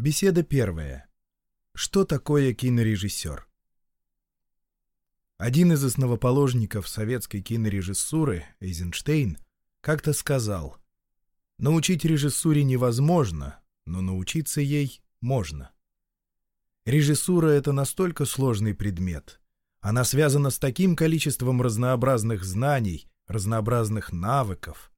Беседа первая. Что такое кинорежиссер? Один из основоположников советской кинорежиссуры, Эйзенштейн, как-то сказал, «Научить режиссуре невозможно, но научиться ей можно». Режиссура — это настолько сложный предмет. Она связана с таким количеством разнообразных знаний, разнообразных навыков.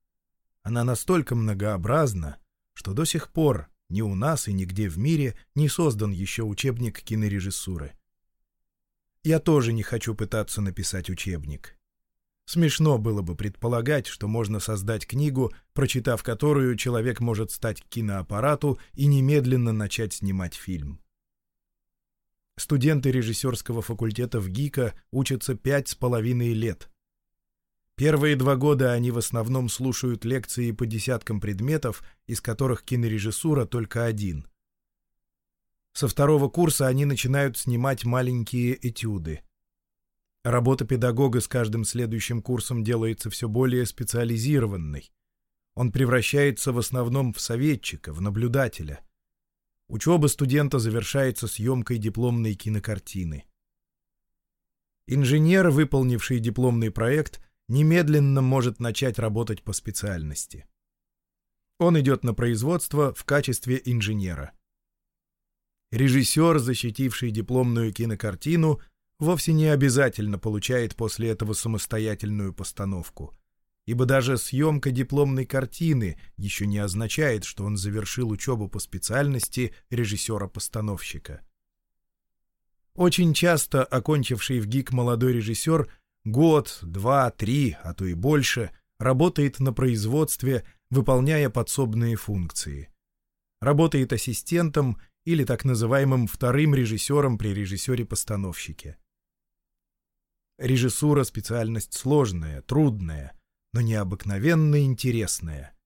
Она настолько многообразна, что до сих пор ни у нас и нигде в мире не создан еще учебник кинорежиссуры. Я тоже не хочу пытаться написать учебник. Смешно было бы предполагать, что можно создать книгу, прочитав которую человек может стать киноаппарату и немедленно начать снимать фильм. Студенты режиссерского факультета в ГИКа учатся пять с половиной лет. Первые два года они в основном слушают лекции по десяткам предметов, из которых кинорежиссура только один. Со второго курса они начинают снимать маленькие этюды. Работа педагога с каждым следующим курсом делается все более специализированной. Он превращается в основном в советчика, в наблюдателя. Учеба студента завершается съемкой дипломной кинокартины. Инженер, выполнивший дипломный проект — немедленно может начать работать по специальности. Он идет на производство в качестве инженера. Режиссер, защитивший дипломную кинокартину, вовсе не обязательно получает после этого самостоятельную постановку, ибо даже съемка дипломной картины еще не означает, что он завершил учебу по специальности режиссера-постановщика. Очень часто окончивший в ГИК молодой режиссер – Год, два, три, а то и больше работает на производстве, выполняя подсобные функции. Работает ассистентом или так называемым вторым режиссером при режиссере-постановщике. Режиссура — специальность сложная, трудная, но необыкновенно интересная.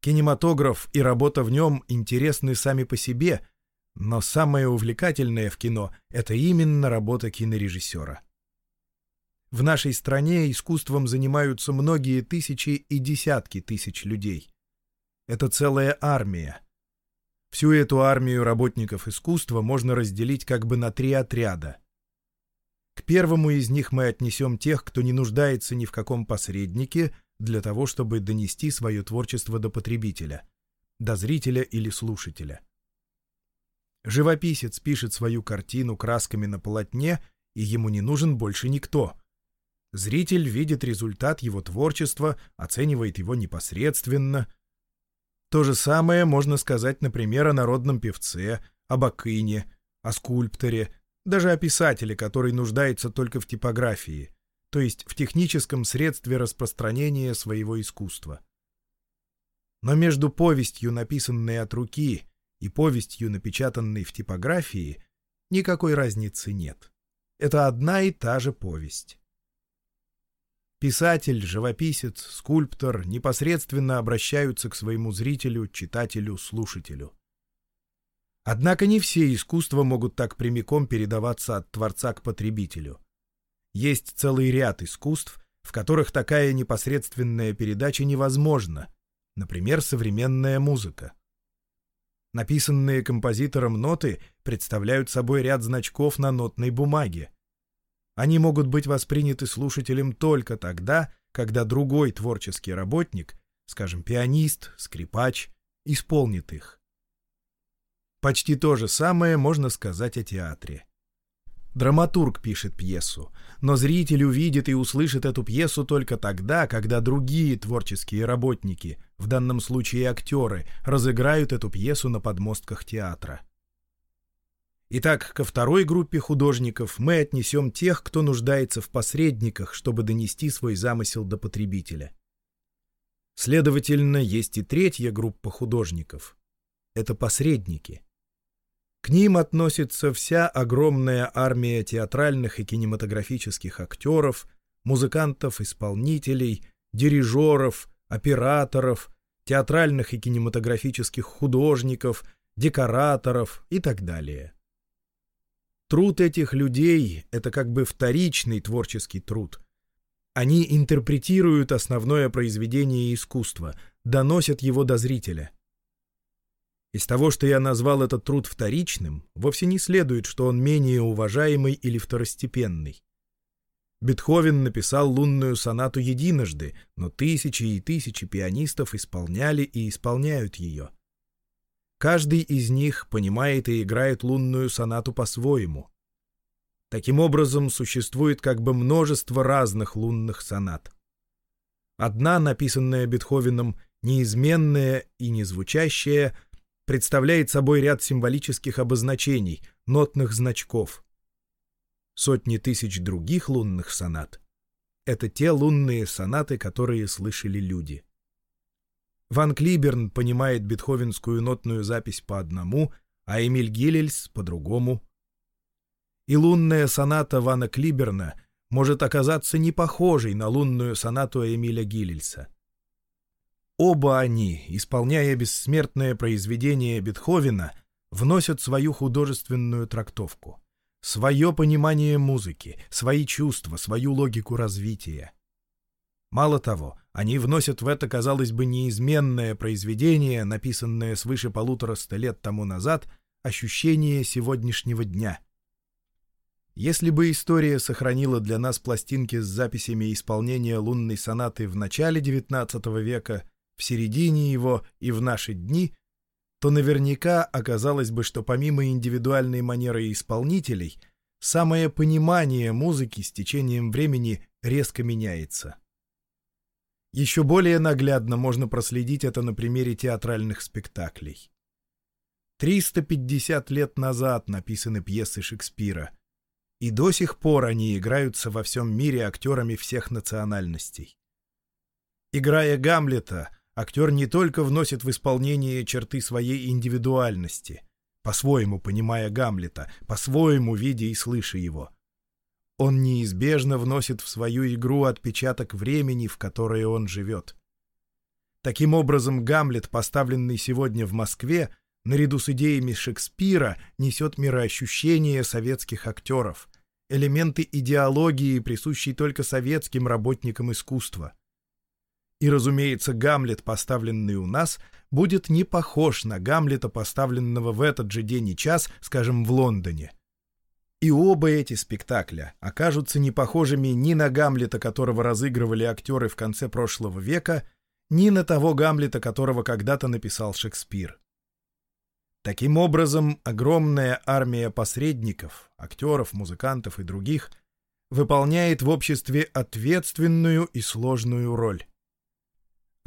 Кинематограф и работа в нем интересны сами по себе, но самое увлекательное в кино — это именно работа кинорежиссера. В нашей стране искусством занимаются многие тысячи и десятки тысяч людей. Это целая армия. Всю эту армию работников искусства можно разделить как бы на три отряда. К первому из них мы отнесем тех, кто не нуждается ни в каком посреднике для того, чтобы донести свое творчество до потребителя, до зрителя или слушателя. Живописец пишет свою картину красками на полотне, и ему не нужен больше никто — Зритель видит результат его творчества, оценивает его непосредственно. То же самое можно сказать, например, о народном певце, об Акыне, о скульпторе, даже о писателе, который нуждается только в типографии, то есть в техническом средстве распространения своего искусства. Но между повестью, написанной от руки, и повестью, напечатанной в типографии, никакой разницы нет. Это одна и та же повесть. Писатель, живописец, скульптор непосредственно обращаются к своему зрителю, читателю, слушателю. Однако не все искусства могут так прямиком передаваться от творца к потребителю. Есть целый ряд искусств, в которых такая непосредственная передача невозможна, например, современная музыка. Написанные композитором ноты представляют собой ряд значков на нотной бумаге. Они могут быть восприняты слушателем только тогда, когда другой творческий работник, скажем, пианист, скрипач, исполнит их. Почти то же самое можно сказать о театре. Драматург пишет пьесу, но зритель увидит и услышит эту пьесу только тогда, когда другие творческие работники, в данном случае актеры, разыграют эту пьесу на подмостках театра. Итак, ко второй группе художников мы отнесем тех, кто нуждается в посредниках, чтобы донести свой замысел до потребителя. Следовательно, есть и третья группа художников. Это посредники. К ним относится вся огромная армия театральных и кинематографических актеров, музыкантов-исполнителей, дирижеров, операторов, театральных и кинематографических художников, декораторов и так далее. Труд этих людей — это как бы вторичный творческий труд. Они интерпретируют основное произведение искусства, доносят его до зрителя. Из того, что я назвал этот труд вторичным, вовсе не следует, что он менее уважаемый или второстепенный. Бетховен написал лунную сонату единожды, но тысячи и тысячи пианистов исполняли и исполняют ее. Каждый из них понимает и играет лунную сонату по-своему. Таким образом, существует как бы множество разных лунных сонат. Одна, написанная Бетховеном, неизменная и незвучащая, представляет собой ряд символических обозначений, нотных значков. Сотни тысяч других лунных сонат — это те лунные сонаты, которые слышали люди. Ван Клиберн понимает бетховенскую нотную запись по одному, а Эмиль Гиллельс — по другому. И лунная соната Вана Клиберна может оказаться не похожей на лунную сонату Эмиля Гиллельса. Оба они, исполняя бессмертное произведение Бетховена, вносят свою художественную трактовку, свое понимание музыки, свои чувства, свою логику развития. Мало того, они вносят в это, казалось бы, неизменное произведение, написанное свыше полутора ста лет тому назад, ощущение сегодняшнего дня. Если бы история сохранила для нас пластинки с записями исполнения лунной сонаты в начале XIX века, в середине его и в наши дни, то наверняка оказалось бы, что помимо индивидуальной манеры исполнителей, самое понимание музыки с течением времени резко меняется. Еще более наглядно можно проследить это на примере театральных спектаклей. 350 лет назад написаны пьесы Шекспира, и до сих пор они играются во всем мире актерами всех национальностей. Играя Гамлета, актер не только вносит в исполнение черты своей индивидуальности, по-своему понимая Гамлета, по-своему видя и слыша его. Он неизбежно вносит в свою игру отпечаток времени, в которое он живет. Таким образом, Гамлет, поставленный сегодня в Москве, наряду с идеями Шекспира, несет мироощущение советских актеров, элементы идеологии, присущие только советским работникам искусства. И, разумеется, Гамлет, поставленный у нас, будет не похож на Гамлета, поставленного в этот же день и час, скажем, в Лондоне. И оба эти спектакля окажутся не похожими ни на Гамлета, которого разыгрывали актеры в конце прошлого века, ни на того Гамлета, которого когда-то написал Шекспир. Таким образом, огромная армия посредников, актеров, музыкантов и других выполняет в обществе ответственную и сложную роль.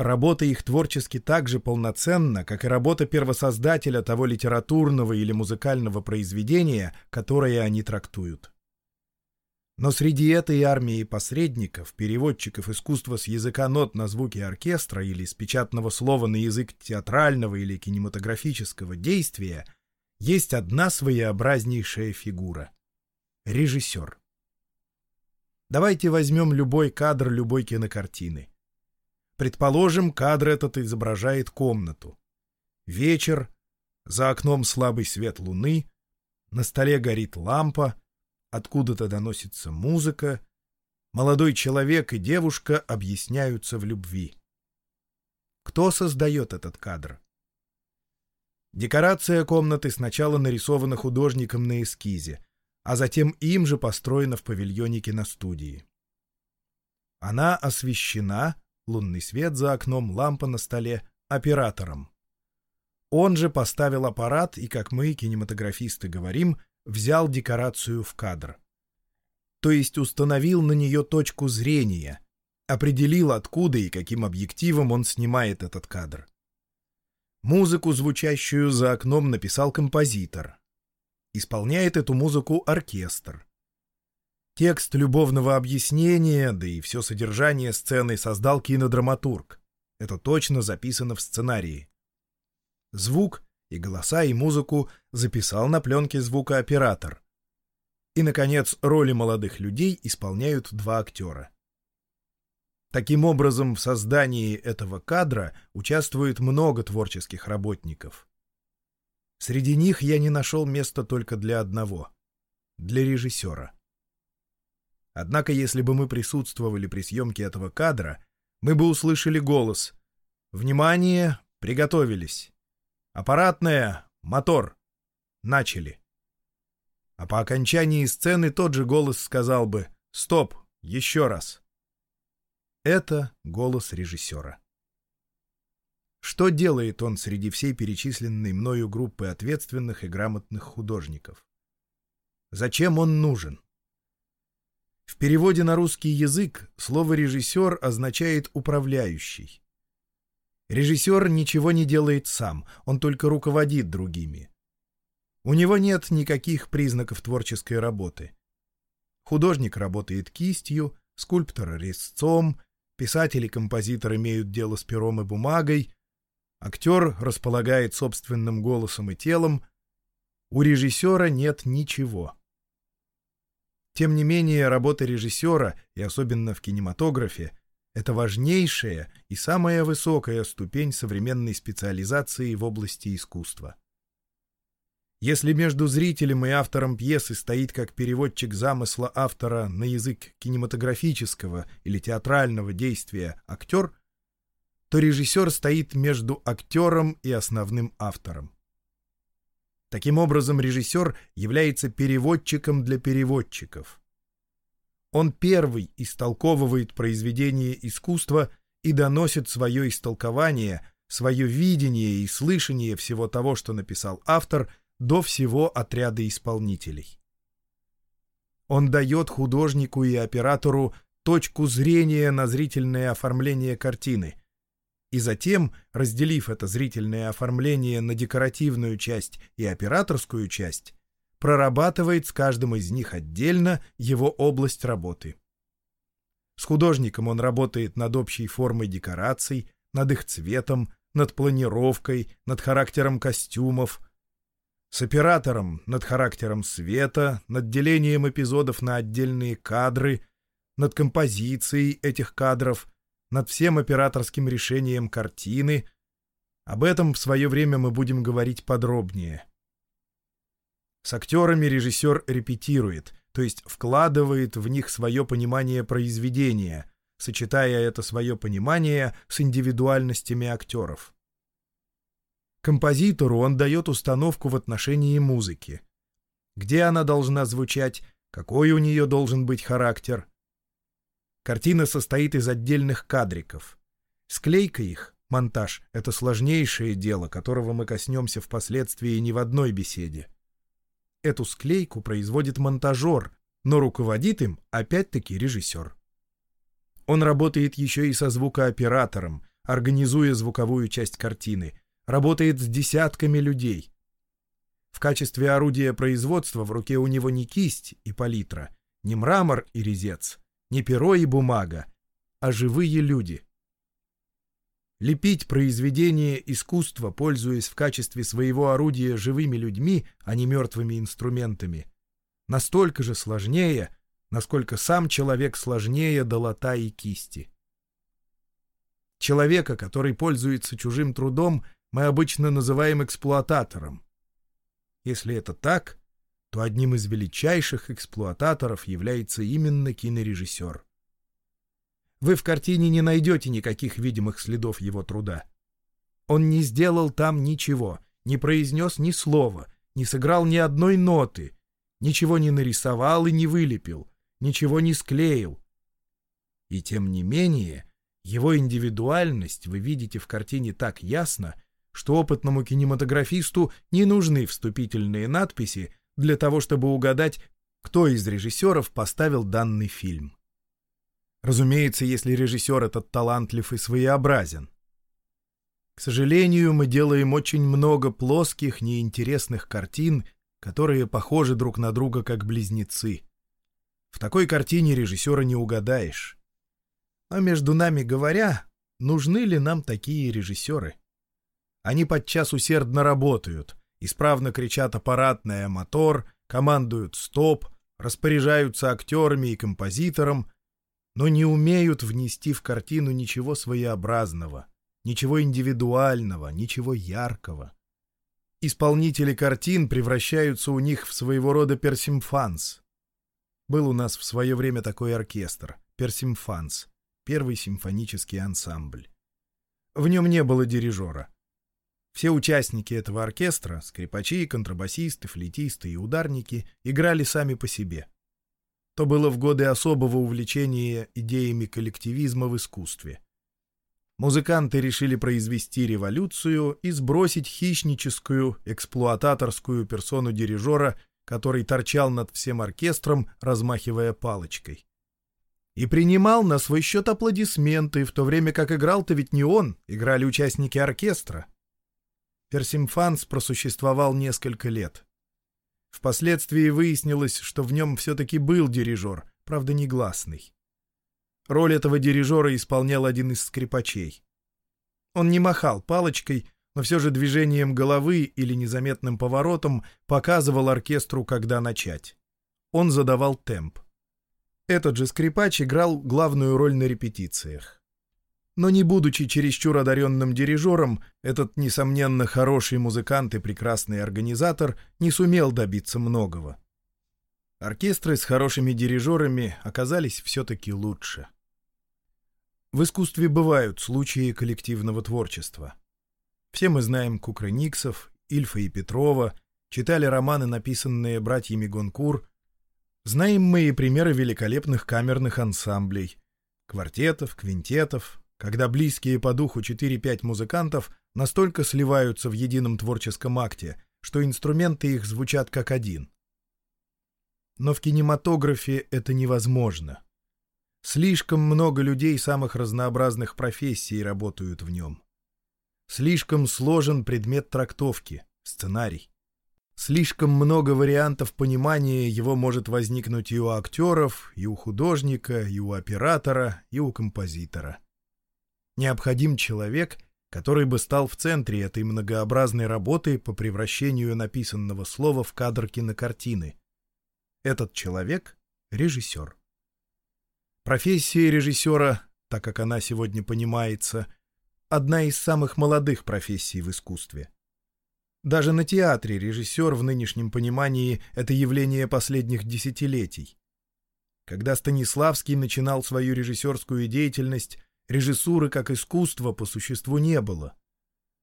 Работа их творчески так же полноценна, как и работа первосоздателя того литературного или музыкального произведения, которое они трактуют. Но среди этой армии посредников, переводчиков искусства с языка нот на звуки оркестра или с печатного слова на язык театрального или кинематографического действия есть одна своеобразнейшая фигура — режиссер. Давайте возьмем любой кадр любой кинокартины. Предположим, кадр этот изображает комнату. Вечер, за окном слабый свет луны, на столе горит лампа, откуда-то доносится музыка, молодой человек и девушка объясняются в любви. Кто создает этот кадр? Декорация комнаты сначала нарисована художником на эскизе, а затем им же построена в павильоне киностудии. Она освещена лунный свет за окном, лампа на столе, оператором. Он же поставил аппарат и, как мы, кинематографисты, говорим, взял декорацию в кадр. То есть установил на нее точку зрения, определил, откуда и каким объективом он снимает этот кадр. Музыку, звучащую за окном, написал композитор. Исполняет эту музыку оркестр. Текст любовного объяснения, да и все содержание сцены создал кинодраматург. Это точно записано в сценарии. Звук и голоса, и музыку записал на пленке звукооператор. И, наконец, роли молодых людей исполняют два актера. Таким образом, в создании этого кадра участвует много творческих работников. Среди них я не нашел места только для одного — для режиссера. Однако, если бы мы присутствовали при съемке этого кадра, мы бы услышали голос «Внимание! Приготовились!» Аппаратная, мотор. Начали. А по окончании сцены тот же голос сказал бы «Стоп, еще раз». Это голос режиссера. Что делает он среди всей перечисленной мною группы ответственных и грамотных художников? Зачем он нужен? В переводе на русский язык слово «режиссер» означает «управляющий». Режиссер ничего не делает сам, он только руководит другими. У него нет никаких признаков творческой работы. Художник работает кистью, скульптор — резцом, писатель и композитор имеют дело с пером и бумагой, актер располагает собственным голосом и телом, у режиссера нет ничего. Тем не менее, работа режиссера, и особенно в кинематографе, это важнейшая и самая высокая ступень современной специализации в области искусства. Если между зрителем и автором пьесы стоит как переводчик замысла автора на язык кинематографического или театрального действия актер, то режиссер стоит между актером и основным автором. Таким образом, режиссер является переводчиком для переводчиков. Он первый истолковывает произведение искусства и доносит свое истолкование, свое видение и слышание всего того, что написал автор – до всего отряда исполнителей. Он дает художнику и оператору точку зрения на зрительное оформление картины, и затем, разделив это зрительное оформление на декоративную часть и операторскую часть, прорабатывает с каждым из них отдельно его область работы. С художником он работает над общей формой декораций, над их цветом, над планировкой, над характером костюмов — с оператором над характером света, над делением эпизодов на отдельные кадры, над композицией этих кадров, над всем операторским решением картины. Об этом в свое время мы будем говорить подробнее. С актерами режиссер репетирует, то есть вкладывает в них свое понимание произведения, сочетая это свое понимание с индивидуальностями актеров. Композитору он дает установку в отношении музыки. Где она должна звучать, какой у нее должен быть характер. Картина состоит из отдельных кадриков. Склейка их, монтаж — это сложнейшее дело, которого мы коснемся впоследствии не в одной беседе. Эту склейку производит монтажер, но руководит им опять-таки режиссер. Он работает еще и со звукооператором, организуя звуковую часть картины, работает с десятками людей. В качестве орудия производства в руке у него не кисть и палитра, не мрамор и резец, не перо и бумага, а живые люди. Лепить произведение искусства, пользуясь в качестве своего орудия живыми людьми, а не мертвыми инструментами, настолько же сложнее, насколько сам человек сложнее долота и кисти. Человека, который пользуется чужим трудом, мы обычно называем эксплуататором. Если это так, то одним из величайших эксплуататоров является именно кинорежиссер. Вы в картине не найдете никаких видимых следов его труда. Он не сделал там ничего, не произнес ни слова, не сыграл ни одной ноты, ничего не нарисовал и не вылепил, ничего не склеил. И тем не менее, его индивидуальность вы видите в картине так ясно, что опытному кинематографисту не нужны вступительные надписи для того, чтобы угадать, кто из режиссеров поставил данный фильм. Разумеется, если режиссер этот талантлив и своеобразен. К сожалению, мы делаем очень много плоских, неинтересных картин, которые похожи друг на друга как близнецы. В такой картине режиссера не угадаешь. Но между нами говоря, нужны ли нам такие режиссеры? Они подчас усердно работают, исправно кричат аппаратная «мотор», командуют «стоп», распоряжаются актерами и композитором, но не умеют внести в картину ничего своеобразного, ничего индивидуального, ничего яркого. Исполнители картин превращаются у них в своего рода персимфанс. Был у нас в свое время такой оркестр — персимфанс, первый симфонический ансамбль. В нем не было дирижера. Все участники этого оркестра, скрипачи, контрабасисты, флейтисты и ударники, играли сами по себе. То было в годы особого увлечения идеями коллективизма в искусстве. Музыканты решили произвести революцию и сбросить хищническую, эксплуататорскую персону дирижера, который торчал над всем оркестром, размахивая палочкой. И принимал на свой счет аплодисменты, в то время как играл-то ведь не он, играли участники оркестра. Персимфанс просуществовал несколько лет. Впоследствии выяснилось, что в нем все-таки был дирижер, правда негласный. Роль этого дирижера исполнял один из скрипачей. Он не махал палочкой, но все же движением головы или незаметным поворотом показывал оркестру, когда начать. Он задавал темп. Этот же скрипач играл главную роль на репетициях. Но не будучи чересчур одаренным дирижером, этот, несомненно, хороший музыкант и прекрасный организатор не сумел добиться многого. Оркестры с хорошими дирижерами оказались все-таки лучше. В искусстве бывают случаи коллективного творчества. Все мы знаем Кукрыниксов, Ильфа и Петрова, читали романы, написанные братьями Гонкур. Знаем мы и примеры великолепных камерных ансамблей, квартетов, квинтетов, когда близкие по духу 4-5 музыкантов настолько сливаются в едином творческом акте, что инструменты их звучат как один. Но в кинематографе это невозможно. Слишком много людей самых разнообразных профессий работают в нем. Слишком сложен предмет трактовки, сценарий. Слишком много вариантов понимания его может возникнуть и у актеров, и у художника, и у оператора, и у композитора. Необходим человек, который бы стал в центре этой многообразной работы по превращению написанного слова в кадр кинокартины. Этот человек — режиссер. Профессия режиссера, так как она сегодня понимается, одна из самых молодых профессий в искусстве. Даже на театре режиссер в нынешнем понимании — это явление последних десятилетий. Когда Станиславский начинал свою режиссерскую деятельность, Режиссуры как искусства по существу не было.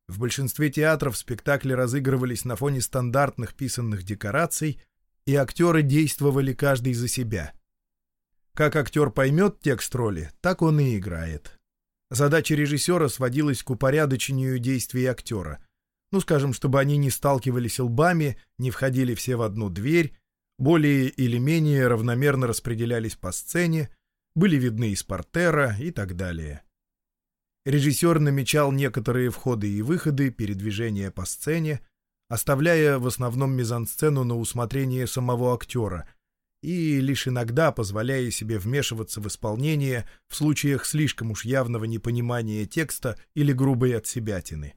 В большинстве театров спектакли разыгрывались на фоне стандартных писанных декораций, и актеры действовали каждый за себя. Как актер поймет текст роли, так он и играет. Задача режиссера сводилась к упорядочению действий актера. Ну, скажем, чтобы они не сталкивались лбами, не входили все в одну дверь, более или менее равномерно распределялись по сцене, были видны из портера и так далее. Режиссер намечал некоторые входы и выходы, передвижения по сцене, оставляя в основном мизансцену на усмотрение самого актера и лишь иногда позволяя себе вмешиваться в исполнение в случаях слишком уж явного непонимания текста или грубой отсебятины.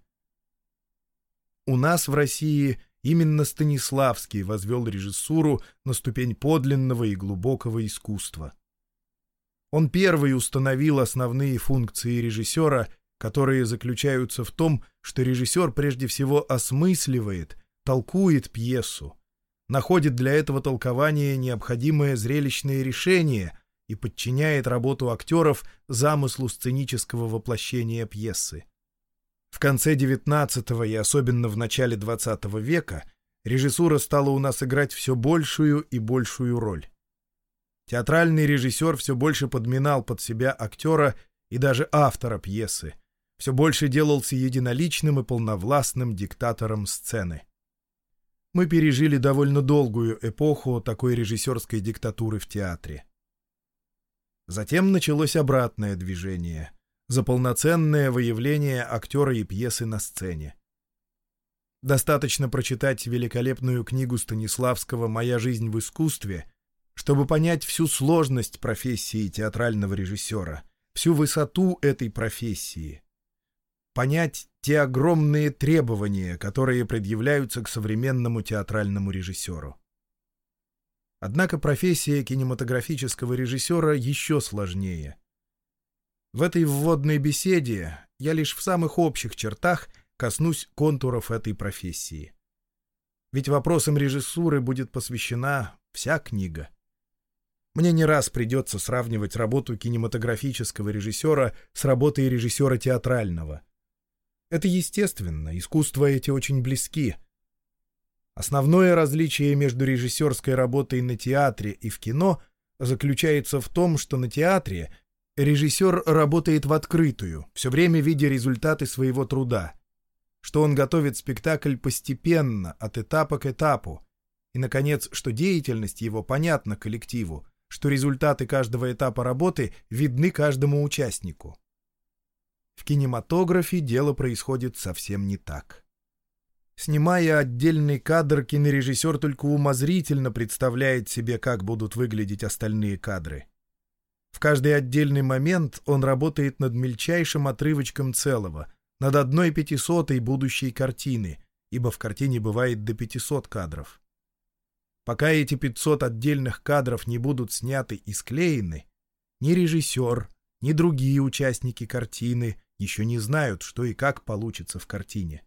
У нас в России именно Станиславский возвел режиссуру на ступень подлинного и глубокого искусства. Он первый установил основные функции режиссера, которые заключаются в том, что режиссер прежде всего осмысливает, толкует пьесу, находит для этого толкования необходимое зрелищное решение и подчиняет работу актеров замыслу сценического воплощения пьесы. В конце XIX и особенно в начале XX века режиссура стала у нас играть все большую и большую роль. Театральный режиссер все больше подминал под себя актера и даже автора пьесы, все больше делался единоличным и полновластным диктатором сцены. Мы пережили довольно долгую эпоху такой режиссерской диктатуры в театре. Затем началось обратное движение — за полноценное выявление актера и пьесы на сцене. Достаточно прочитать великолепную книгу Станиславского «Моя жизнь в искусстве», чтобы понять всю сложность профессии театрального режиссера, всю высоту этой профессии, понять те огромные требования, которые предъявляются к современному театральному режиссеру. Однако профессия кинематографического режиссера еще сложнее. В этой вводной беседе я лишь в самых общих чертах коснусь контуров этой профессии. Ведь вопросам режиссуры будет посвящена вся книга. Мне не раз придется сравнивать работу кинематографического режиссера с работой режиссера театрального. Это естественно, искусства эти очень близки. Основное различие между режиссерской работой на театре и в кино заключается в том, что на театре режиссер работает в открытую, все время видя результаты своего труда, что он готовит спектакль постепенно, от этапа к этапу, и, наконец, что деятельность его понятна коллективу, что результаты каждого этапа работы видны каждому участнику. В кинематографе дело происходит совсем не так. Снимая отдельный кадр, кинорежиссер только умозрительно представляет себе, как будут выглядеть остальные кадры. В каждый отдельный момент он работает над мельчайшим отрывочком целого, над одной пятисотой будущей картины, ибо в картине бывает до 500 кадров. Пока эти 500 отдельных кадров не будут сняты и склеены, ни режиссер, ни другие участники картины еще не знают, что и как получится в картине.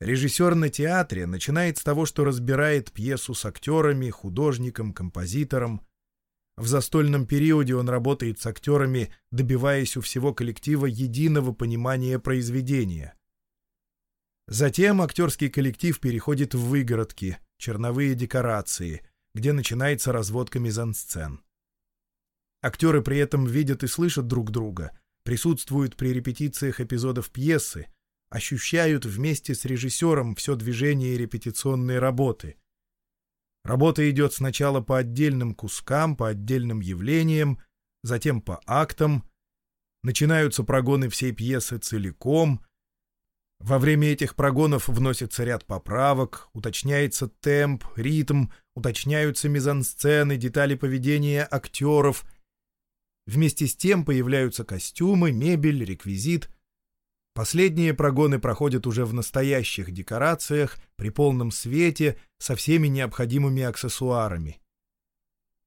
Режиссер на театре начинает с того, что разбирает пьесу с актерами, художником, композитором. В застольном периоде он работает с актерами, добиваясь у всего коллектива единого понимания произведения. Затем актерский коллектив переходит в выгородки, черновые декорации, где начинается разводка мизансцен. Актеры при этом видят и слышат друг друга, присутствуют при репетициях эпизодов пьесы, ощущают вместе с режиссером все движение репетиционной работы. Работа идет сначала по отдельным кускам, по отдельным явлениям, затем по актам. Начинаются прогоны всей пьесы целиком. Во время этих прогонов вносится ряд поправок, уточняется темп, ритм, уточняются мизансцены, детали поведения актеров — Вместе с тем появляются костюмы, мебель, реквизит. Последние прогоны проходят уже в настоящих декорациях, при полном свете, со всеми необходимыми аксессуарами.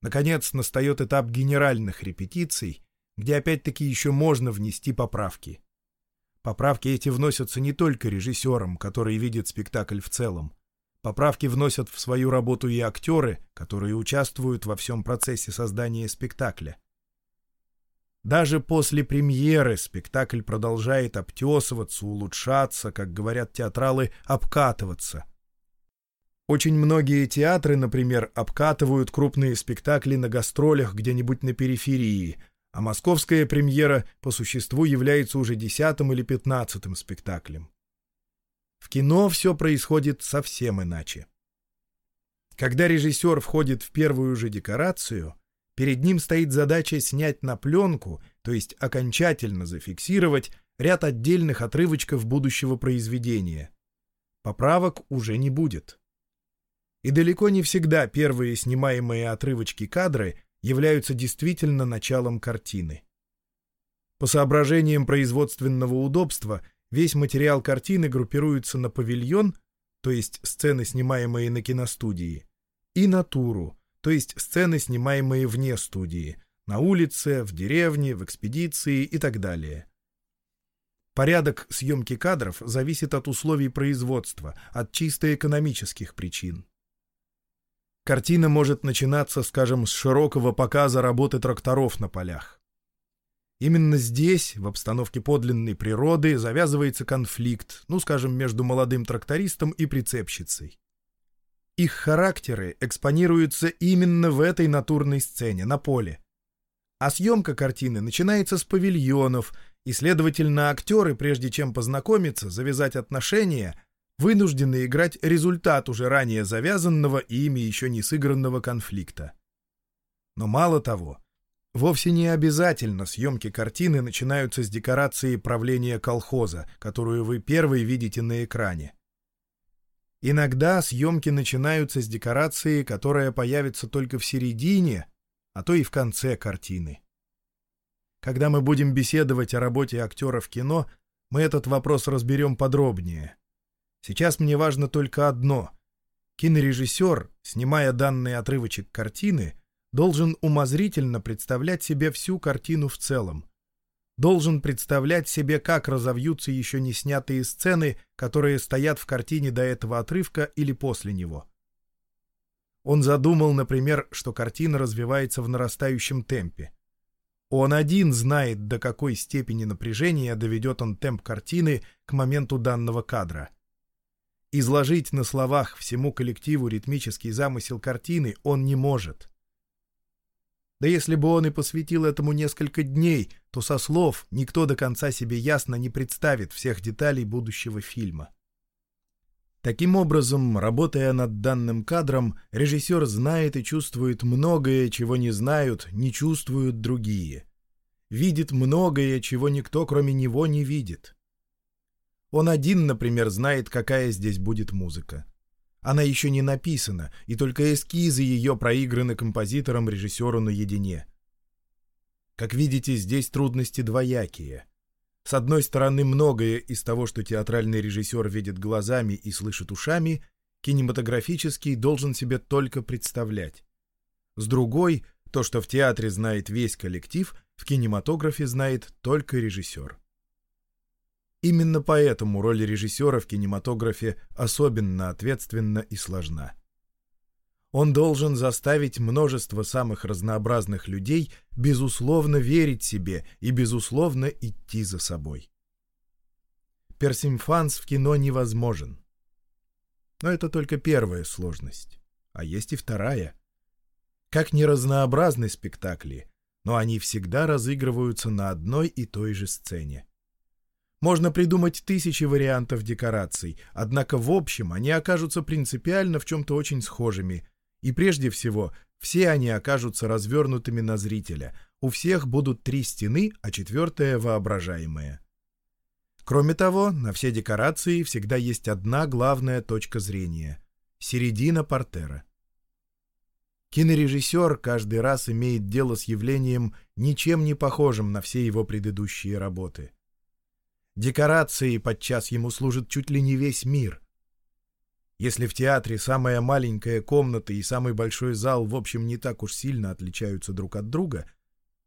Наконец, настает этап генеральных репетиций, где опять-таки еще можно внести поправки. Поправки эти вносятся не только режиссером, который видит спектакль в целом. Поправки вносят в свою работу и актеры, которые участвуют во всем процессе создания спектакля. Даже после премьеры спектакль продолжает обтесываться, улучшаться, как говорят театралы, обкатываться. Очень многие театры, например, обкатывают крупные спектакли на гастролях где-нибудь на периферии, а московская премьера по существу является уже десятым или пятнадцатым спектаклем. В кино все происходит совсем иначе. Когда режиссер входит в первую же декорацию — Перед ним стоит задача снять на пленку, то есть окончательно зафиксировать ряд отдельных отрывочков будущего произведения. Поправок уже не будет. И далеко не всегда первые снимаемые отрывочки кадры являются действительно началом картины. По соображениям производственного удобства весь материал картины группируется на павильон, то есть сцены, снимаемые на киностудии, и натуру, то есть сцены, снимаемые вне студии, на улице, в деревне, в экспедиции и так далее. Порядок съемки кадров зависит от условий производства, от чисто экономических причин. Картина может начинаться, скажем, с широкого показа работы тракторов на полях. Именно здесь, в обстановке подлинной природы, завязывается конфликт, ну, скажем, между молодым трактористом и прицепщицей. Их характеры экспонируются именно в этой натурной сцене, на поле. А съемка картины начинается с павильонов, и, следовательно, актеры, прежде чем познакомиться, завязать отношения, вынуждены играть результат уже ранее завязанного и ими еще не сыгранного конфликта. Но мало того, вовсе не обязательно съемки картины начинаются с декорации правления колхоза, которую вы первый видите на экране. Иногда съемки начинаются с декорации, которая появится только в середине, а то и в конце картины. Когда мы будем беседовать о работе актера в кино, мы этот вопрос разберем подробнее. Сейчас мне важно только одно. Кинорежиссер, снимая данный отрывочек картины, должен умозрительно представлять себе всю картину в целом, должен представлять себе, как разовьются еще не снятые сцены, которые стоят в картине до этого отрывка или после него. Он задумал, например, что картина развивается в нарастающем темпе. Он один знает, до какой степени напряжения доведет он темп картины к моменту данного кадра. Изложить на словах всему коллективу ритмический замысел картины он не может. Да если бы он и посвятил этому несколько дней, то со слов никто до конца себе ясно не представит всех деталей будущего фильма. Таким образом, работая над данным кадром, режиссер знает и чувствует многое, чего не знают, не чувствуют другие. Видит многое, чего никто, кроме него, не видит. Он один, например, знает, какая здесь будет музыка. Она еще не написана, и только эскизы ее проиграны композитором режиссеру наедине. Как видите, здесь трудности двоякие — с одной стороны, многое из того, что театральный режиссер видит глазами и слышит ушами, кинематографический должен себе только представлять. С другой, то, что в театре знает весь коллектив, в кинематографе знает только режиссер. Именно поэтому роль режиссера в кинематографе особенно ответственна и сложна. Он должен заставить множество самых разнообразных людей безусловно верить себе и безусловно идти за собой. Персимфанс в кино невозможен. Но это только первая сложность. А есть и вторая. Как ни разнообразны спектакли, но они всегда разыгрываются на одной и той же сцене. Можно придумать тысячи вариантов декораций, однако в общем они окажутся принципиально в чем-то очень схожими, и прежде всего, все они окажутся развернутыми на зрителя. У всех будут три стены, а четвертая воображаемая. Кроме того, на все декорации всегда есть одна главная точка зрения — середина портера. Кинорежиссер каждый раз имеет дело с явлением, ничем не похожим на все его предыдущие работы. Декорации подчас ему служат чуть ли не весь мир. Если в театре самая маленькая комната и самый большой зал в общем не так уж сильно отличаются друг от друга,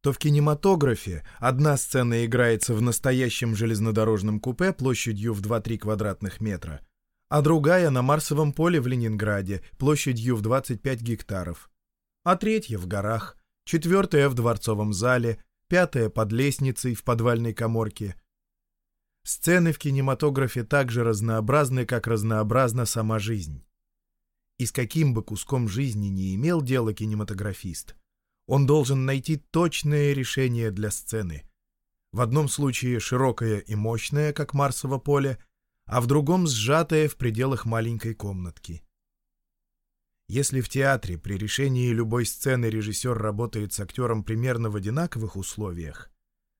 то в кинематографе одна сцена играется в настоящем железнодорожном купе площадью в 2-3 квадратных метра, а другая на Марсовом поле в Ленинграде площадью в 25 гектаров, а третья в горах, четвертая в Дворцовом зале, пятая под лестницей в подвальной коморке — Сцены в кинематографе так же разнообразны, как разнообразна сама жизнь. И с каким бы куском жизни не имел дело кинематографист, он должен найти точное решение для сцены. В одном случае широкое и мощное, как Марсово поле, а в другом сжатое в пределах маленькой комнатки. Если в театре при решении любой сцены режиссер работает с актером примерно в одинаковых условиях,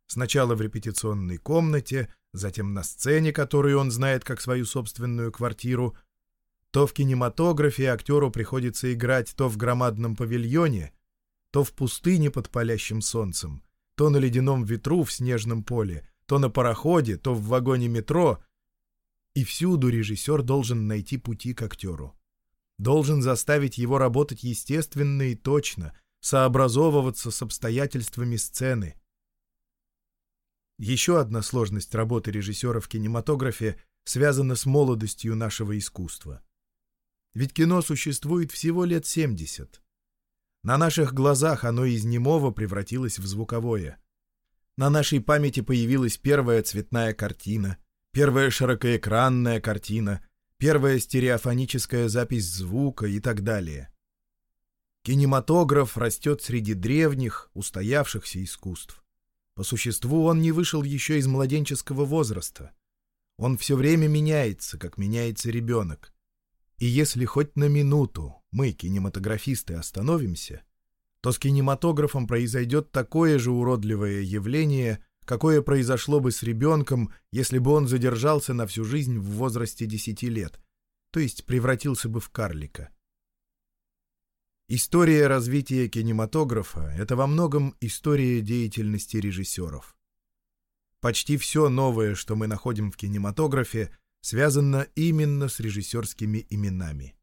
сначала в репетиционной комнате, затем на сцене, которую он знает как свою собственную квартиру, то в кинематографе актеру приходится играть то в громадном павильоне, то в пустыне под палящим солнцем, то на ледяном ветру в снежном поле, то на пароходе, то в вагоне метро. И всюду режиссер должен найти пути к актеру. Должен заставить его работать естественно и точно, сообразовываться с обстоятельствами сцены — еще одна сложность работы режиссера в кинематографе связана с молодостью нашего искусства. Ведь кино существует всего лет 70. На наших глазах оно из немого превратилось в звуковое. На нашей памяти появилась первая цветная картина, первая широкоэкранная картина, первая стереофоническая запись звука и так далее. Кинематограф растет среди древних, устоявшихся искусств. По существу он не вышел еще из младенческого возраста. Он все время меняется, как меняется ребенок. И если хоть на минуту мы, кинематографисты, остановимся, то с кинематографом произойдет такое же уродливое явление, какое произошло бы с ребенком, если бы он задержался на всю жизнь в возрасте 10 лет, то есть превратился бы в карлика. История развития кинематографа — это во многом история деятельности режиссеров. Почти все новое, что мы находим в кинематографе, связано именно с режиссерскими именами.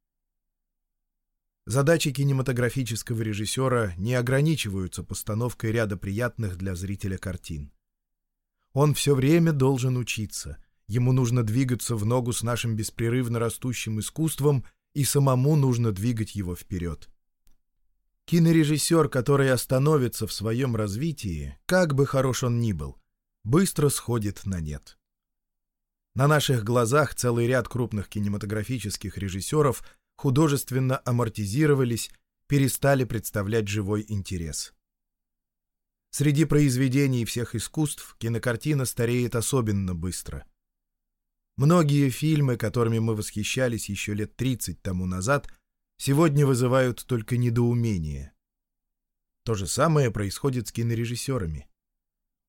Задачи кинематографического режиссера не ограничиваются постановкой ряда приятных для зрителя картин. Он все время должен учиться, ему нужно двигаться в ногу с нашим беспрерывно растущим искусством, и самому нужно двигать его вперед. Кинорежиссер, который остановится в своем развитии, как бы хорош он ни был, быстро сходит на нет. На наших глазах целый ряд крупных кинематографических режиссеров художественно амортизировались, перестали представлять живой интерес. Среди произведений всех искусств кинокартина стареет особенно быстро. Многие фильмы, которыми мы восхищались еще лет 30 тому назад – сегодня вызывают только недоумение. То же самое происходит с кинорежиссерами.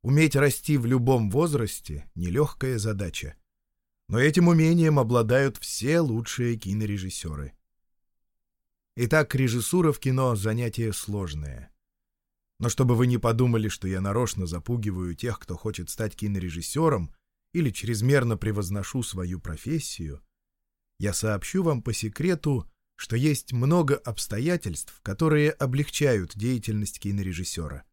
Уметь расти в любом возрасте — нелегкая задача. Но этим умением обладают все лучшие кинорежиссеры. Итак, режиссура в кино — занятие сложное. Но чтобы вы не подумали, что я нарочно запугиваю тех, кто хочет стать кинорежиссером, или чрезмерно превозношу свою профессию, я сообщу вам по секрету — что есть много обстоятельств, которые облегчают деятельность кинорежиссера.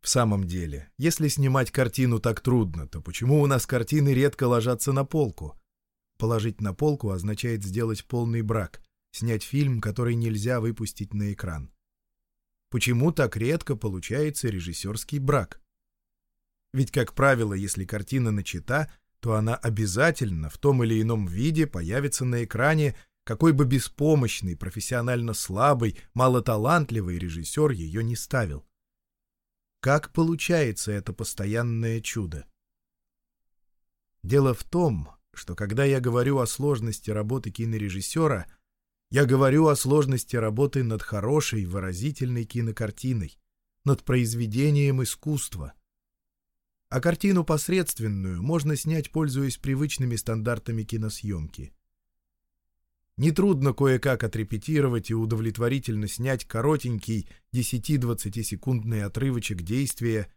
В самом деле, если снимать картину так трудно, то почему у нас картины редко ложатся на полку? Положить на полку означает сделать полный брак, снять фильм, который нельзя выпустить на экран. Почему так редко получается режиссерский брак? Ведь, как правило, если картина начата, то она обязательно в том или ином виде появится на экране какой бы беспомощный, профессионально слабый, малоталантливый режиссер ее не ставил. Как получается это постоянное чудо? Дело в том, что когда я говорю о сложности работы кинорежиссера, я говорю о сложности работы над хорошей, выразительной кинокартиной, над произведением искусства. А картину посредственную можно снять, пользуясь привычными стандартами киносъемки. Нетрудно кое-как отрепетировать и удовлетворительно снять коротенький 10-20-секундный отрывочек действия,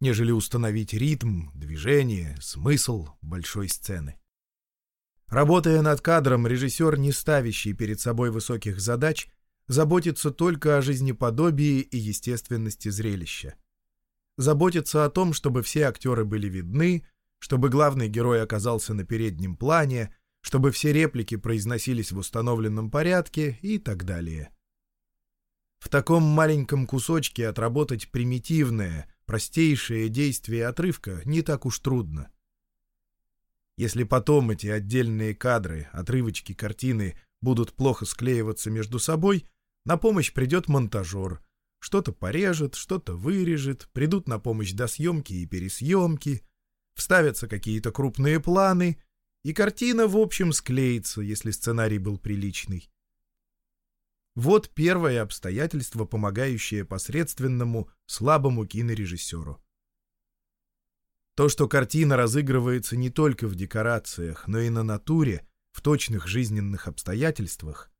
нежели установить ритм, движение, смысл большой сцены. Работая над кадром, режиссер, не ставящий перед собой высоких задач, заботится только о жизнеподобии и естественности зрелища. Заботится о том, чтобы все актеры были видны, чтобы главный герой оказался на переднем плане — чтобы все реплики произносились в установленном порядке и так далее. В таком маленьком кусочке отработать примитивное, простейшее действие отрывка не так уж трудно. Если потом эти отдельные кадры, отрывочки картины будут плохо склеиваться между собой, на помощь придет монтажер. Что-то порежет, что-то вырежет, придут на помощь досъемки и пересъемки, вставятся какие-то крупные планы — и картина, в общем, склеится, если сценарий был приличный. Вот первое обстоятельство, помогающее посредственному, слабому кинорежиссеру. То, что картина разыгрывается не только в декорациях, но и на натуре, в точных жизненных обстоятельствах,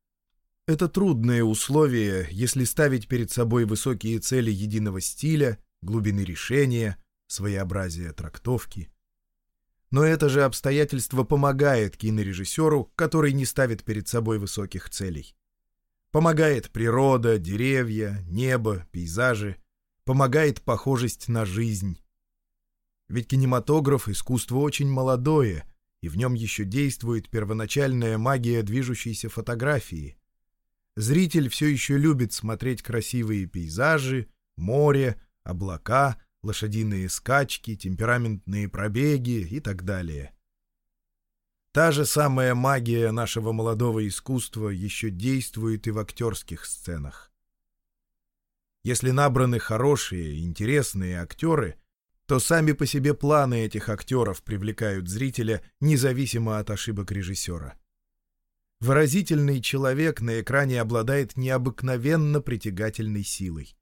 это трудное условие, если ставить перед собой высокие цели единого стиля, глубины решения, своеобразия трактовки. Но это же обстоятельство помогает кинорежиссеру, который не ставит перед собой высоких целей. Помогает природа, деревья, небо, пейзажи. Помогает похожесть на жизнь. Ведь кинематограф — искусство очень молодое, и в нем еще действует первоначальная магия движущейся фотографии. Зритель все еще любит смотреть красивые пейзажи, море, облака, лошадиные скачки, темпераментные пробеги и так далее. Та же самая магия нашего молодого искусства еще действует и в актерских сценах. Если набраны хорошие, интересные актеры, то сами по себе планы этих актеров привлекают зрителя независимо от ошибок режиссера. Выразительный человек на экране обладает необыкновенно притягательной силой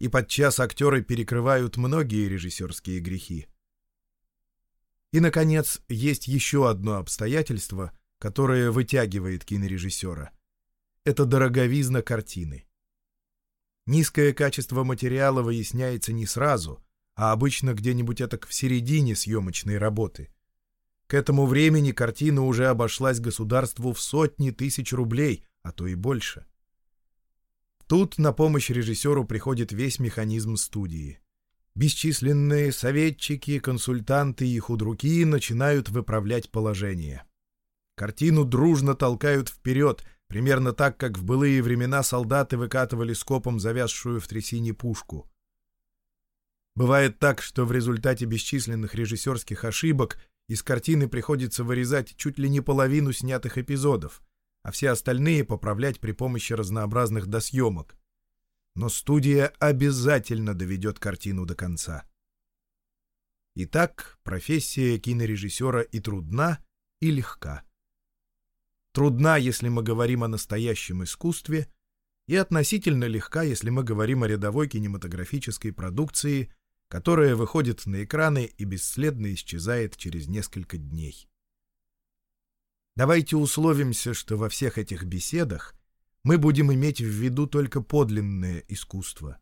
и подчас актеры перекрывают многие режиссерские грехи. И, наконец, есть еще одно обстоятельство, которое вытягивает кинорежиссера. Это дороговизна картины. Низкое качество материала выясняется не сразу, а обычно где-нибудь это в середине съемочной работы. К этому времени картина уже обошлась государству в сотни тысяч рублей, а то и больше. Тут на помощь режиссеру приходит весь механизм студии. Бесчисленные советчики, консультанты и худруки начинают выправлять положение. Картину дружно толкают вперед, примерно так, как в былые времена солдаты выкатывали скопом завязшую в трясине пушку. Бывает так, что в результате бесчисленных режиссерских ошибок из картины приходится вырезать чуть ли не половину снятых эпизодов, а все остальные поправлять при помощи разнообразных досъемок. Но студия обязательно доведет картину до конца. Итак, профессия кинорежиссера и трудна, и легка. Трудна, если мы говорим о настоящем искусстве, и относительно легка, если мы говорим о рядовой кинематографической продукции, которая выходит на экраны и бесследно исчезает через несколько дней. Давайте условимся, что во всех этих беседах мы будем иметь в виду только подлинное искусство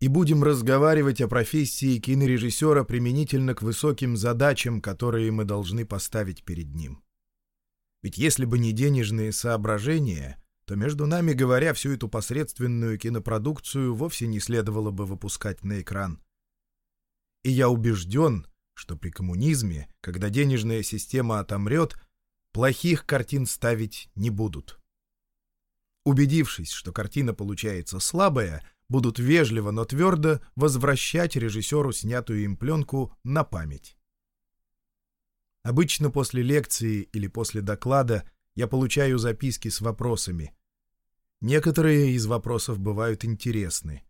и будем разговаривать о профессии кинорежиссера применительно к высоким задачам, которые мы должны поставить перед ним. Ведь если бы не денежные соображения, то между нами говоря, всю эту посредственную кинопродукцию вовсе не следовало бы выпускать на экран. И я убежден, что при коммунизме, когда денежная система отомрет, плохих картин ставить не будут. Убедившись, что картина получается слабая, будут вежливо, но твердо возвращать режиссеру снятую им пленку на память. Обычно после лекции или после доклада я получаю записки с вопросами. Некоторые из вопросов бывают интересны.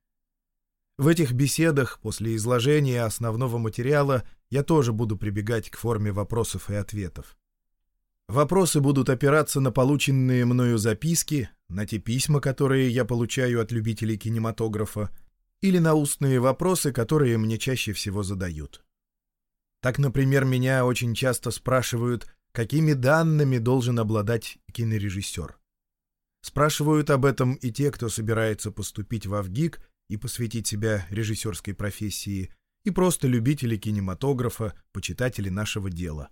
В этих беседах после изложения основного материала я тоже буду прибегать к форме вопросов и ответов. Вопросы будут опираться на полученные мною записки, на те письма, которые я получаю от любителей кинематографа, или на устные вопросы, которые мне чаще всего задают. Так, например, меня очень часто спрашивают, какими данными должен обладать кинорежиссер. Спрашивают об этом и те, кто собирается поступить в Авгик и посвятить себя режиссерской профессии, и просто любители кинематографа, почитатели нашего дела.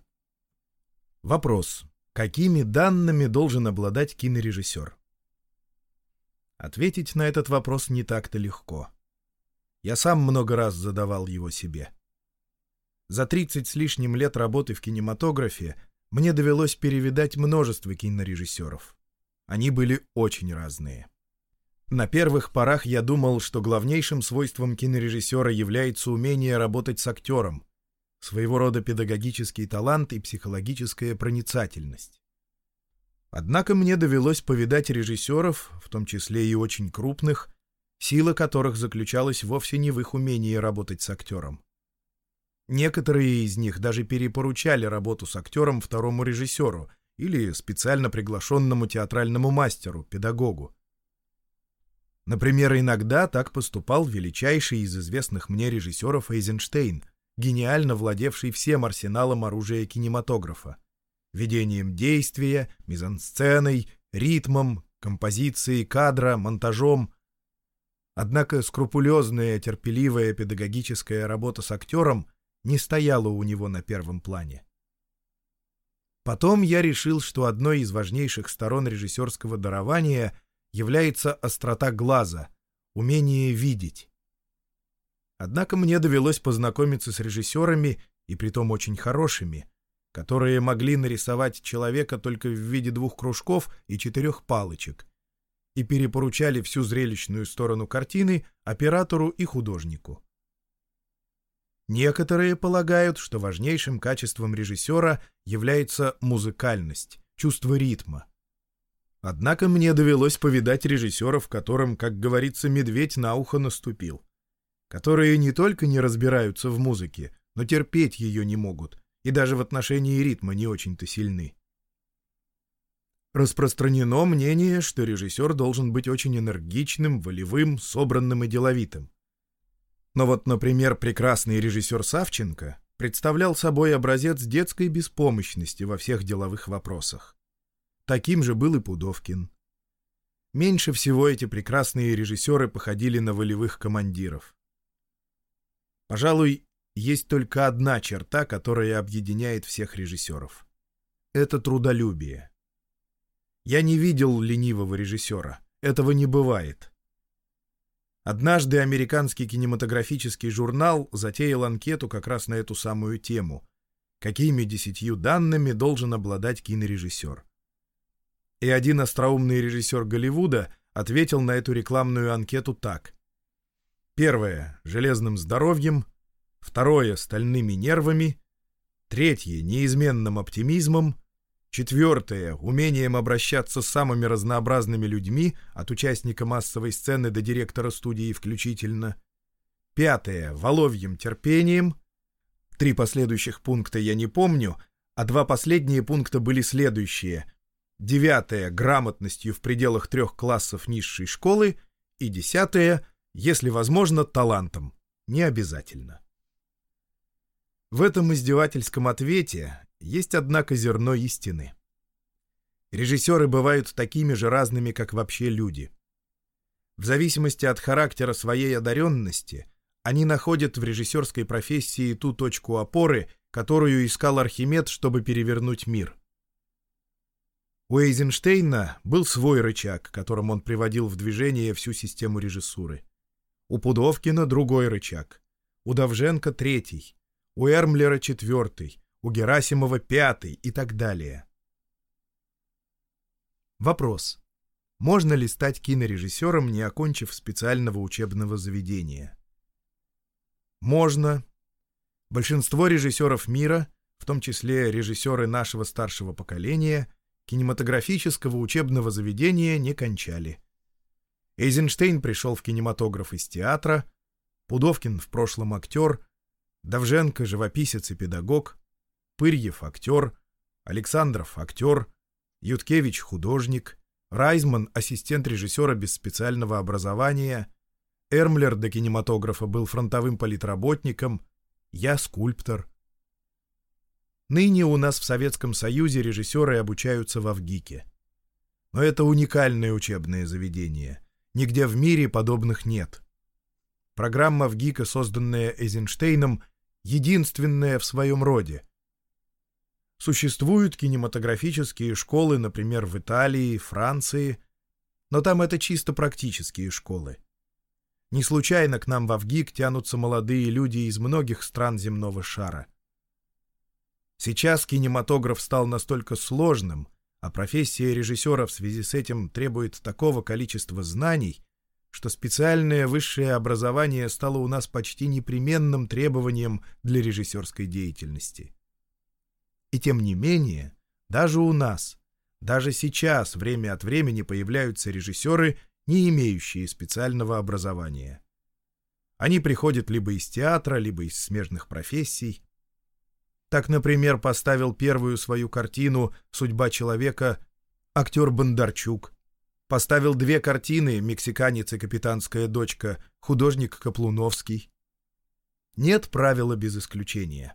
Вопрос. Какими данными должен обладать кинорежиссер? Ответить на этот вопрос не так-то легко. Я сам много раз задавал его себе. За 30 с лишним лет работы в кинематографе мне довелось перевидать множество кинорежиссеров. Они были очень разные. На первых порах я думал, что главнейшим свойством кинорежиссера является умение работать с актером, своего рода педагогический талант и психологическая проницательность. Однако мне довелось повидать режиссеров, в том числе и очень крупных, сила которых заключалась вовсе не в их умении работать с актером. Некоторые из них даже перепоручали работу с актером второму режиссеру или специально приглашенному театральному мастеру, педагогу. Например, иногда так поступал величайший из известных мне режиссеров Эйзенштейн, гениально владевший всем арсеналом оружия кинематографа. Ведением действия, мизансценой, ритмом, композицией кадра, монтажом. Однако скрупулезная, терпеливая педагогическая работа с актером не стояла у него на первом плане. Потом я решил, что одной из важнейших сторон режиссерского дарования — является острота глаза, умение видеть. Однако мне довелось познакомиться с режиссерами, и притом очень хорошими, которые могли нарисовать человека только в виде двух кружков и четырех палочек, и перепоручали всю зрелищную сторону картины оператору и художнику. Некоторые полагают, что важнейшим качеством режиссера является музыкальность, чувство ритма. Однако мне довелось повидать режиссеров, которым, как говорится, медведь на ухо наступил. Которые не только не разбираются в музыке, но терпеть ее не могут, и даже в отношении ритма не очень-то сильны. Распространено мнение, что режиссер должен быть очень энергичным, волевым, собранным и деловитым. Но вот, например, прекрасный режиссер Савченко представлял собой образец детской беспомощности во всех деловых вопросах. Таким же был и Пудовкин. Меньше всего эти прекрасные режиссеры походили на волевых командиров. Пожалуй, есть только одна черта, которая объединяет всех режиссеров. Это трудолюбие. Я не видел ленивого режиссера. Этого не бывает. Однажды американский кинематографический журнал затеял анкету как раз на эту самую тему. Какими десятью данными должен обладать кинорежиссер? И один остроумный режиссер Голливуда ответил на эту рекламную анкету так. Первое — железным здоровьем, второе — стальными нервами, третье — неизменным оптимизмом, четвертое — умением обращаться с самыми разнообразными людьми, от участника массовой сцены до директора студии включительно, пятое — воловьим терпением, три последующих пункта я не помню, а два последние пункта были следующие — девятое — грамотностью в пределах трех классов низшей школы и десятое — если возможно, талантом. Не обязательно. В этом издевательском ответе есть, однако, зерно истины. Режиссеры бывают такими же разными, как вообще люди. В зависимости от характера своей одаренности они находят в режиссерской профессии ту точку опоры, которую искал Архимед, чтобы перевернуть мир — у Эйзенштейна был свой рычаг, которым он приводил в движение всю систему режиссуры. У Пудовкина другой рычаг. У Давженко третий. У Эрмлера четвертый. У Герасимова пятый и так далее. Вопрос. Можно ли стать кинорежиссером, не окончив специального учебного заведения? Можно. Большинство режиссеров мира, в том числе режиссеры нашего старшего поколения, кинематографического учебного заведения не кончали. Эйзенштейн пришел в кинематограф из театра, Пудовкин в прошлом актер, Давженко — живописец и педагог, Пырьев — актер, Александров — актер, Юткевич — художник, Райзман — ассистент режиссера без специального образования, Эрмлер до кинематографа был фронтовым политработником, я — скульптор. Ныне у нас в Советском Союзе режиссеры обучаются в Авгике. Но это уникальное учебное заведение. Нигде в мире подобных нет. Программа Авгика, созданная Эйзенштейном, единственная в своем роде. Существуют кинематографические школы, например, в Италии, Франции, но там это чисто практические школы. Не случайно к нам в Авгик тянутся молодые люди из многих стран земного шара. Сейчас кинематограф стал настолько сложным, а профессия режиссера в связи с этим требует такого количества знаний, что специальное высшее образование стало у нас почти непременным требованием для режиссерской деятельности. И тем не менее, даже у нас, даже сейчас время от времени появляются режиссеры, не имеющие специального образования. Они приходят либо из театра, либо из смежных профессий, так, например, поставил первую свою картину «Судьба человека» актер Бондарчук. Поставил две картины «Мексиканец и капитанская дочка» художник Каплуновский. Нет правила без исключения.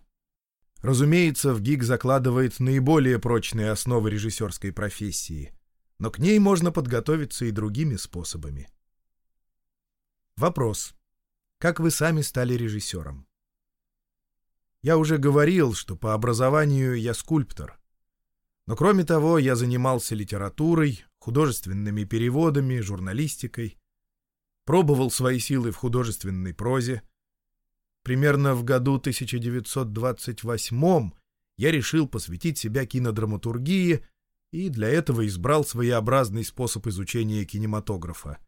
Разумеется, в ГИК закладывает наиболее прочные основы режиссерской профессии, но к ней можно подготовиться и другими способами. Вопрос. Как вы сами стали режиссером? Я уже говорил, что по образованию я скульптор. Но кроме того, я занимался литературой, художественными переводами, журналистикой. Пробовал свои силы в художественной прозе. Примерно в году 1928 я решил посвятить себя кинодраматургии и для этого избрал своеобразный способ изучения кинематографа —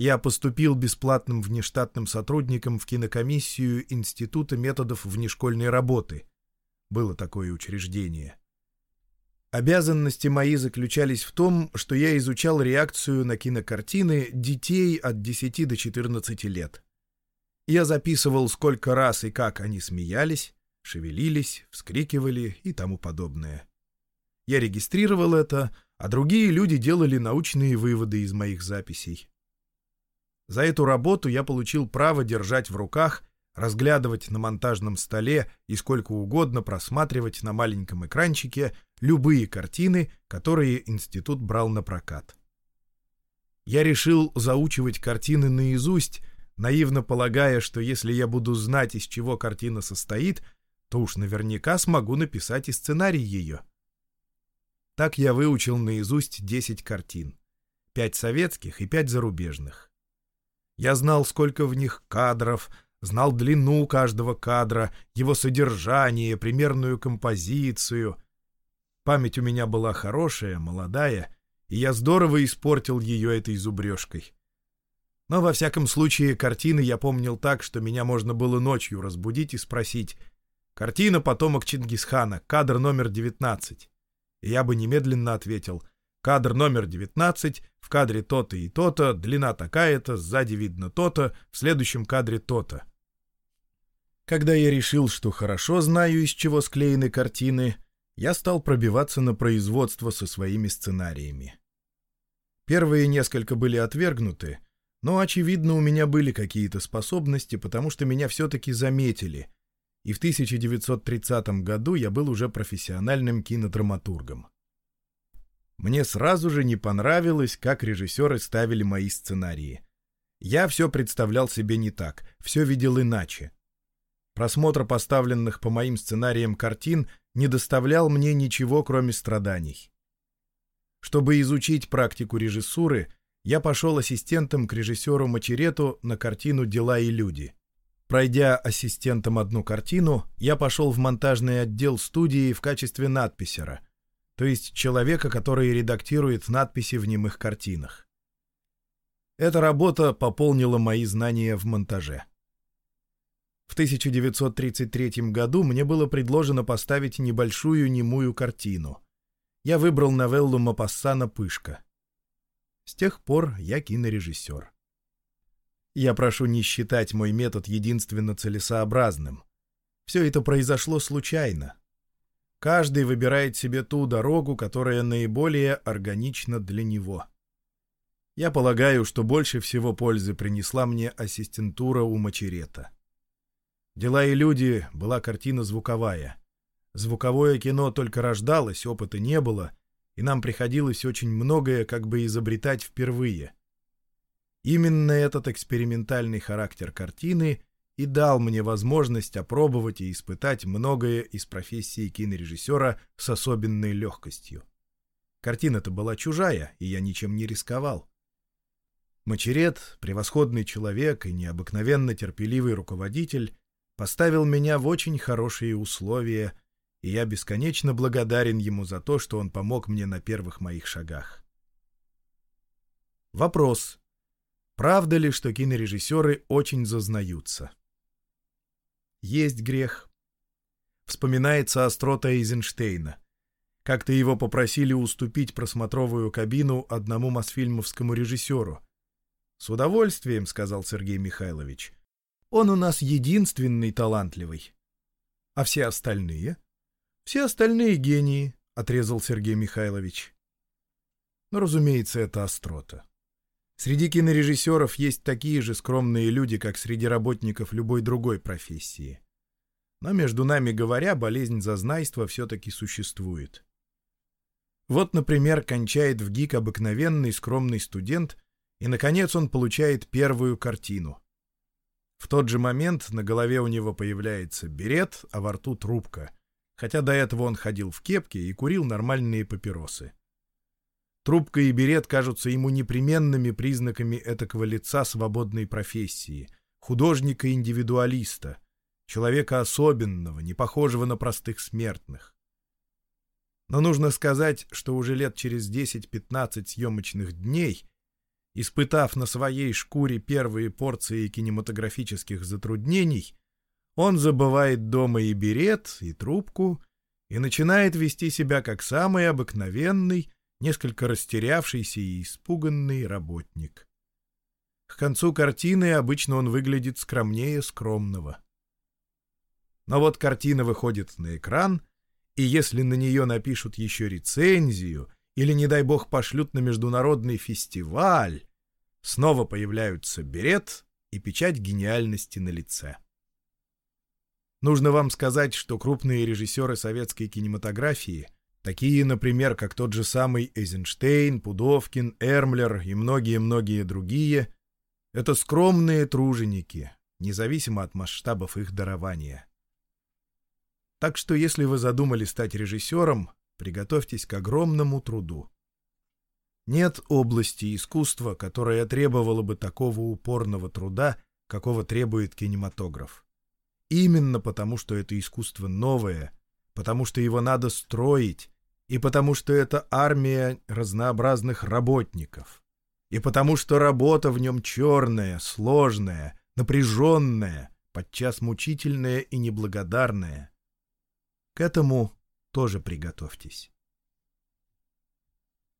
я поступил бесплатным внештатным сотрудником в кинокомиссию Института методов внешкольной работы. Было такое учреждение. Обязанности мои заключались в том, что я изучал реакцию на кинокартины детей от 10 до 14 лет. Я записывал, сколько раз и как они смеялись, шевелились, вскрикивали и тому подобное. Я регистрировал это, а другие люди делали научные выводы из моих записей. За эту работу я получил право держать в руках, разглядывать на монтажном столе и сколько угодно просматривать на маленьком экранчике любые картины, которые институт брал на прокат. Я решил заучивать картины наизусть, наивно полагая, что если я буду знать, из чего картина состоит, то уж наверняка смогу написать и сценарий ее. Так я выучил наизусть 10 картин. Пять советских и пять зарубежных. Я знал, сколько в них кадров, знал длину каждого кадра, его содержание, примерную композицию. Память у меня была хорошая, молодая, и я здорово испортил ее этой зубрежкой. Но, во всяком случае, картины я помнил так, что меня можно было ночью разбудить и спросить «Картина «Потомок Чингисхана», кадр номер 19». И я бы немедленно ответил «Кадр номер 19, в кадре то-то и то-то, длина такая-то, сзади видно то-то, в следующем кадре то-то». Когда я решил, что хорошо знаю, из чего склеены картины, я стал пробиваться на производство со своими сценариями. Первые несколько были отвергнуты, но, очевидно, у меня были какие-то способности, потому что меня все-таки заметили, и в 1930 году я был уже профессиональным кинодраматургом. Мне сразу же не понравилось, как режиссеры ставили мои сценарии. Я все представлял себе не так, все видел иначе. Просмотр поставленных по моим сценариям картин не доставлял мне ничего, кроме страданий. Чтобы изучить практику режиссуры, я пошел ассистентом к режиссеру Мачерету на картину «Дела и люди». Пройдя ассистентом одну картину, я пошел в монтажный отдел студии в качестве надписера, то есть человека, который редактирует надписи в немых картинах. Эта работа пополнила мои знания в монтаже. В 1933 году мне было предложено поставить небольшую немую картину. Я выбрал новеллу Мапассана «Пышка». С тех пор я кинорежиссер. Я прошу не считать мой метод единственно целесообразным. Все это произошло случайно. Каждый выбирает себе ту дорогу, которая наиболее органична для него. Я полагаю, что больше всего пользы принесла мне ассистентура у Мачерета. «Дела и люди» была картина звуковая. Звуковое кино только рождалось, опыта не было, и нам приходилось очень многое как бы изобретать впервые. Именно этот экспериментальный характер картины и дал мне возможность опробовать и испытать многое из профессии кинорежиссера с особенной легкостью. Картина-то была чужая, и я ничем не рисковал. Мачерет, превосходный человек и необыкновенно терпеливый руководитель, поставил меня в очень хорошие условия, и я бесконечно благодарен ему за то, что он помог мне на первых моих шагах. Вопрос. Правда ли, что кинорежиссеры очень зазнаются? Есть грех. Вспоминается острота Эйзенштейна. Как-то его попросили уступить просмотровую кабину одному мосфильмовскому режиссеру. «С удовольствием», — сказал Сергей Михайлович. Он у нас единственный талантливый. А все остальные? Все остальные гении, — отрезал Сергей Михайлович. Но, разумеется, это острота. Среди кинорежиссеров есть такие же скромные люди, как среди работников любой другой профессии. Но, между нами говоря, болезнь зазнайства все-таки существует. Вот, например, кончает в ГИК обыкновенный скромный студент, и, наконец, он получает первую картину. В тот же момент на голове у него появляется берет, а во рту трубка, хотя до этого он ходил в кепке и курил нормальные папиросы. Трубка и берет кажутся ему непременными признаками этакого лица свободной профессии, художника-индивидуалиста, человека особенного, не похожего на простых смертных. Но нужно сказать, что уже лет через 10-15 съемочных дней Испытав на своей шкуре первые порции кинематографических затруднений, он забывает дома и берет, и трубку, и начинает вести себя как самый обыкновенный, несколько растерявшийся и испуганный работник. К концу картины обычно он выглядит скромнее скромного. Но вот картина выходит на экран, и если на нее напишут еще рецензию — или, не дай бог, пошлют на международный фестиваль, снова появляются берет и печать гениальности на лице. Нужно вам сказать, что крупные режиссеры советской кинематографии, такие, например, как тот же самый Эйзенштейн, Пудовкин, Эрмлер и многие-многие другие, это скромные труженики, независимо от масштабов их дарования. Так что если вы задумали стать режиссером, приготовьтесь к огромному труду. Нет области искусства, которая требовала бы такого упорного труда, какого требует кинематограф. Именно потому, что это искусство новое, потому что его надо строить, и потому что это армия разнообразных работников, и потому что работа в нем черная, сложная, напряженная, подчас мучительная и неблагодарная. К этому тоже приготовьтесь.